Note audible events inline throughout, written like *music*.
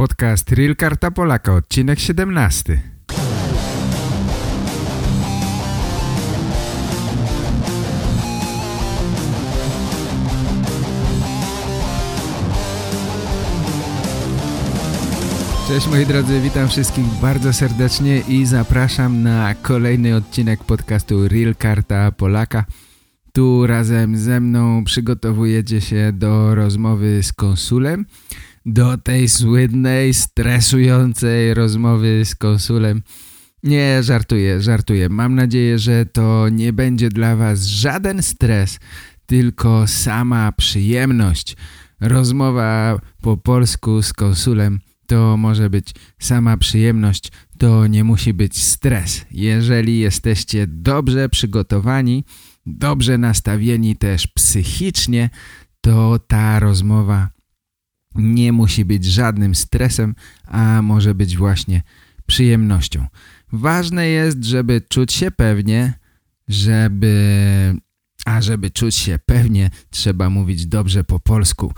Podcast Real Karta Polaka, odcinek 17. Cześć moi drodzy, witam wszystkich bardzo serdecznie i zapraszam na kolejny odcinek podcastu Real Karta Polaka. Tu razem ze mną przygotowujecie się do rozmowy z konsulem, do tej słynnej, stresującej rozmowy z konsulem. Nie, żartuję, żartuję. Mam nadzieję, że to nie będzie dla was żaden stres, tylko sama przyjemność. Rozmowa po polsku z konsulem to może być sama przyjemność, to nie musi być stres. Jeżeli jesteście dobrze przygotowani, dobrze nastawieni też psychicznie, to ta rozmowa nie musi być żadnym stresem, a może być właśnie przyjemnością. Ważne jest, żeby czuć się pewnie, żeby... A żeby czuć się pewnie, trzeba mówić dobrze po polsku.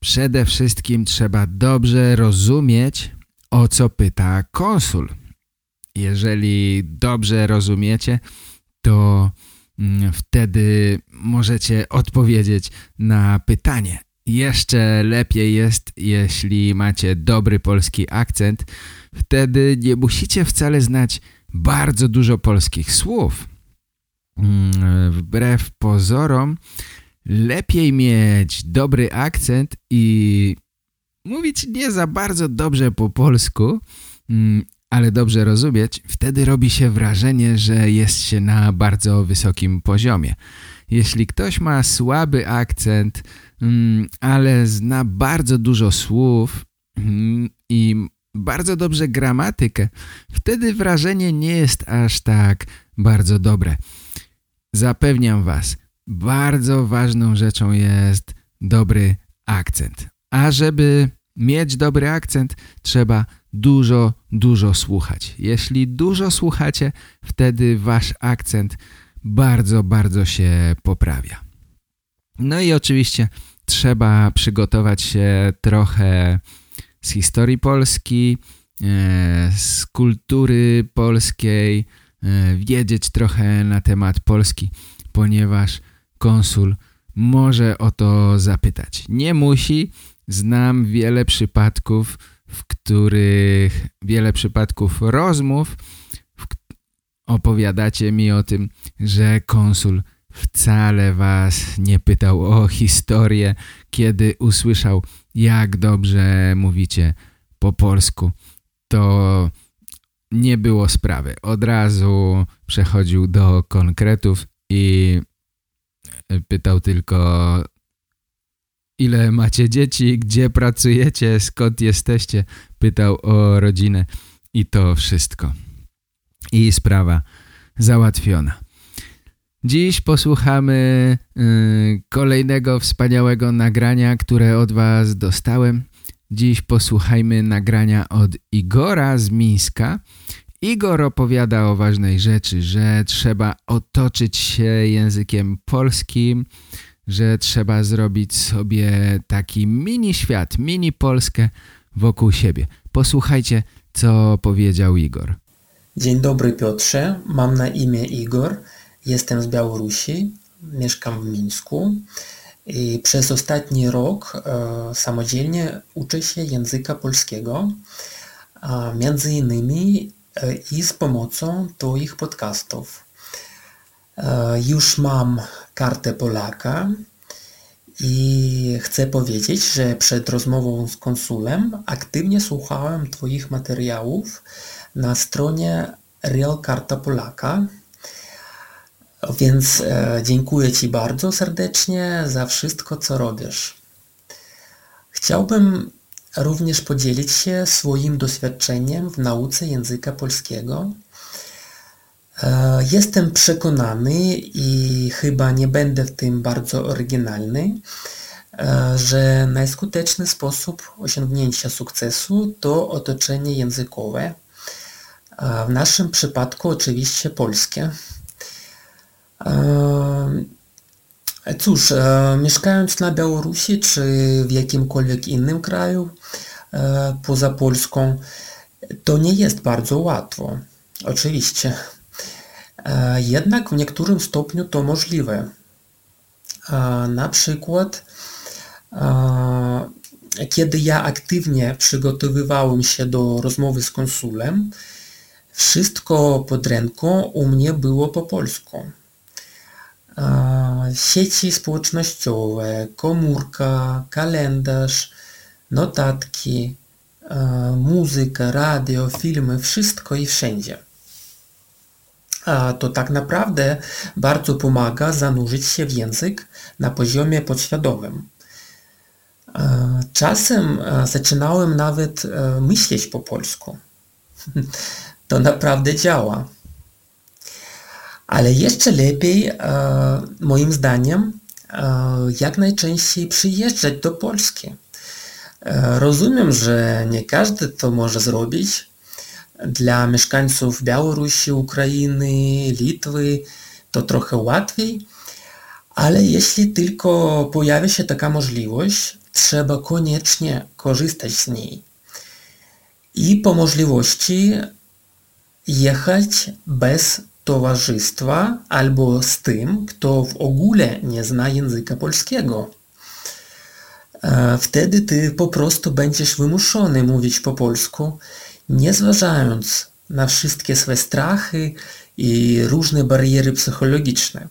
Przede wszystkim trzeba dobrze rozumieć, o co pyta konsul. Jeżeli dobrze rozumiecie, to mm, wtedy możecie odpowiedzieć na pytanie. Jeszcze lepiej jest, jeśli macie dobry polski akcent. Wtedy nie musicie wcale znać bardzo dużo polskich słów. Mm, wbrew pozorom lepiej mieć dobry akcent i mówić nie za bardzo dobrze po polsku, mm, ale dobrze rozumieć, wtedy robi się wrażenie, że jest się na bardzo wysokim poziomie. Jeśli ktoś ma słaby akcent, ale zna bardzo dużo słów mm, i bardzo dobrze gramatykę, wtedy wrażenie nie jest aż tak bardzo dobre. Zapewniam Was, bardzo ważną rzeczą jest dobry akcent. A żeby mieć dobry akcent, trzeba dużo, dużo słuchać. Jeśli dużo słuchacie, wtedy wasz akcent bardzo, bardzo się poprawia. No i oczywiście trzeba przygotować się trochę z historii Polski, e, z kultury polskiej, e, wiedzieć trochę na temat Polski, ponieważ konsul może o to zapytać. Nie musi. Znam wiele przypadków, w których wiele przypadków rozmów opowiadacie mi o tym, że konsul wcale was nie pytał o historię, kiedy usłyszał, jak dobrze mówicie po polsku. To nie było sprawy. Od razu przechodził do konkretów i pytał tylko ile macie dzieci, gdzie pracujecie, skąd jesteście. Pytał o rodzinę i to wszystko. I sprawa załatwiona. Dziś posłuchamy y, kolejnego wspaniałego nagrania, które od Was dostałem. Dziś posłuchajmy nagrania od Igora z Mińska Igor opowiada o ważnej rzeczy, że trzeba otoczyć się językiem polskim, że trzeba zrobić sobie taki mini świat, mini Polskę wokół siebie. Posłuchajcie, co powiedział Igor. Dzień dobry Piotrze, mam na imię Igor, jestem z Białorusi, mieszkam w Mińsku i przez ostatni rok e, samodzielnie uczę się języka polskiego. Między innymi i z pomocą Twoich podcastów. Już mam kartę Polaka i chcę powiedzieć, że przed rozmową z konsulem aktywnie słuchałem Twoich materiałów na stronie Real Karta Polaka. Więc dziękuję Ci bardzo serdecznie za wszystko, co robisz. Chciałbym również podzielić się swoim doświadczeniem w nauce języka polskiego. E, jestem przekonany i chyba nie będę w tym bardzo oryginalny, e, że najskuteczny sposób osiągnięcia sukcesu to otoczenie językowe. W naszym przypadku oczywiście polskie. E, Cóż, mieszkając na Białorusi czy w jakimkolwiek innym kraju, poza Polską, to nie jest bardzo łatwo. Oczywiście. Jednak w niektórym stopniu to możliwe. Na przykład, kiedy ja aktywnie przygotowywałem się do rozmowy z konsulem, wszystko pod ręką u mnie było po polsku. Sieci społecznościowe, komórka, kalendarz, notatki, muzyka, radio, filmy, wszystko i wszędzie. To tak naprawdę bardzo pomaga zanurzyć się w język na poziomie podświadomym. Czasem zaczynałem nawet myśleć po polsku. *laughs* To naprawdę działa. Ale jeszcze lepiej, moim zdaniem, jak najczęściej przyjeżdżać do Polski. Rozumiem, że nie każdy to może zrobić. Dla mieszkańców Białorusi, Ukrainy, Litwy to trochę łatwiej, ale jeśli tylko pojawi się taka możliwość, trzeba koniecznie korzystać z niej. I po możliwości jechać bez towarzystwa albo z tym, kto w ogóle nie zna języka polskiego. Wtedy ty po prostu będziesz wymuszony mówić po polsku, nie zważając na wszystkie swoje strachy i różne bariery psychologiczne.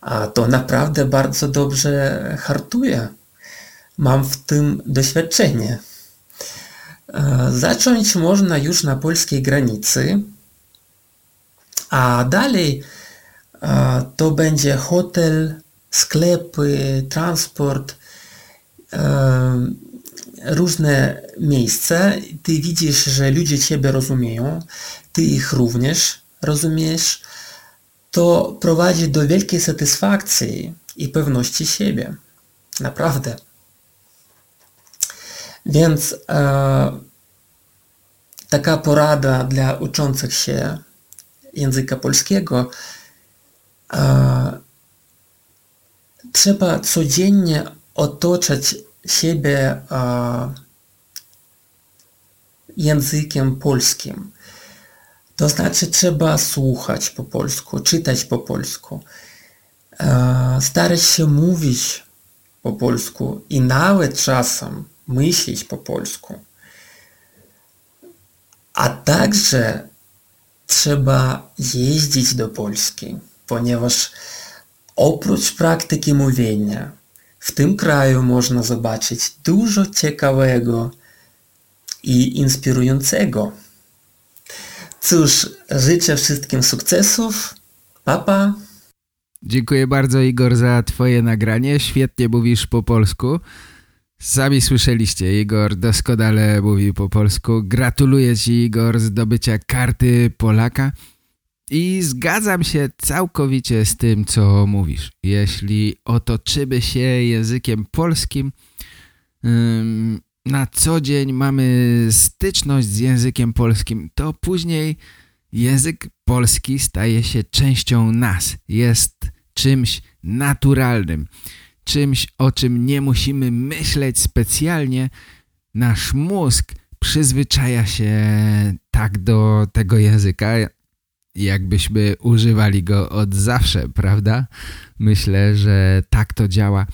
A to naprawdę bardzo dobrze hartuje. Mam w tym doświadczenie. Zacząć można już na polskiej granicy, a dalej to będzie hotel, sklepy, transport, różne miejsca. Ty widzisz, że ludzie Ciebie rozumieją, Ty ich również rozumiesz. To prowadzi do wielkiej satysfakcji i pewności siebie. Naprawdę. Więc e, taka porada dla uczących się języka polskiego. Trzeba codziennie otoczać siebie językiem polskim. To znaczy trzeba słuchać po polsku, czytać po polsku, starać się mówić po polsku i nawet czasem myśleć po polsku. A także trzeba jeździć do Polski, ponieważ oprócz praktyki mówienia w tym kraju można zobaczyć dużo ciekawego i inspirującego. Cóż, życzę wszystkim sukcesów. Papa. Dziękuję bardzo Igor za twoje nagranie. Świetnie mówisz po polsku. Sami słyszeliście, Igor doskonale mówił po polsku. Gratuluję Ci, Igor, zdobycia karty Polaka i zgadzam się całkowicie z tym, co mówisz. Jeśli otoczymy się językiem polskim, na co dzień mamy styczność z językiem polskim, to później język polski staje się częścią nas. Jest czymś naturalnym czymś, o czym nie musimy myśleć specjalnie, nasz mózg przyzwyczaja się tak do tego języka, jakbyśmy używali go od zawsze, prawda? Myślę, że tak to działa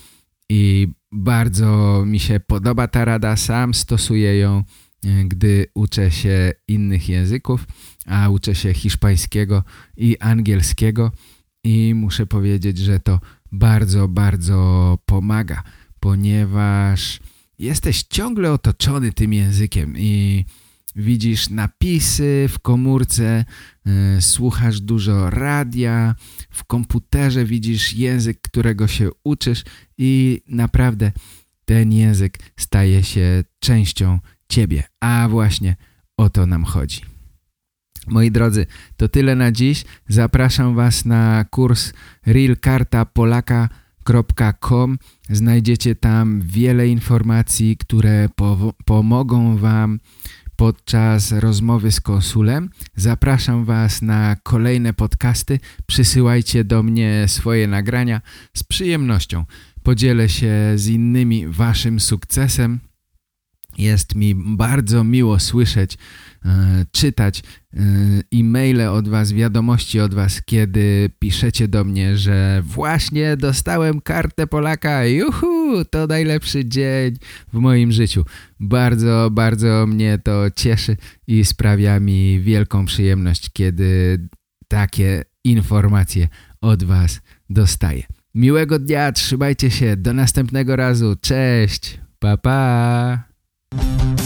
i bardzo mi się podoba ta rada, sam stosuję ją, gdy uczę się innych języków, a uczę się hiszpańskiego i angielskiego. I muszę powiedzieć, że to bardzo, bardzo pomaga, ponieważ jesteś ciągle otoczony tym językiem i widzisz napisy w komórce, yy, słuchasz dużo radia, w komputerze widzisz język, którego się uczysz i naprawdę ten język staje się częścią ciebie. A właśnie o to nam chodzi. Moi drodzy, to tyle na dziś. Zapraszam Was na kurs realkartapolaka.com. Znajdziecie tam wiele informacji, które pomogą Wam podczas rozmowy z konsulem. Zapraszam Was na kolejne podcasty. Przysyłajcie do mnie swoje nagrania. Z przyjemnością podzielę się z innymi Waszym sukcesem Jest mi bardzo miło słyszeć, czytać e, e-maile od Was, wiadomości od Was, kiedy piszecie do mnie, że właśnie dostałem kartę Polaka, juhu, to najlepszy dzień w moim życiu. Bardzo, bardzo mnie to cieszy i sprawia mi wielką przyjemność, kiedy takie informacje od Was dostaję. Miłego dnia, trzymajcie się, do następnego razu, cześć, pa pa!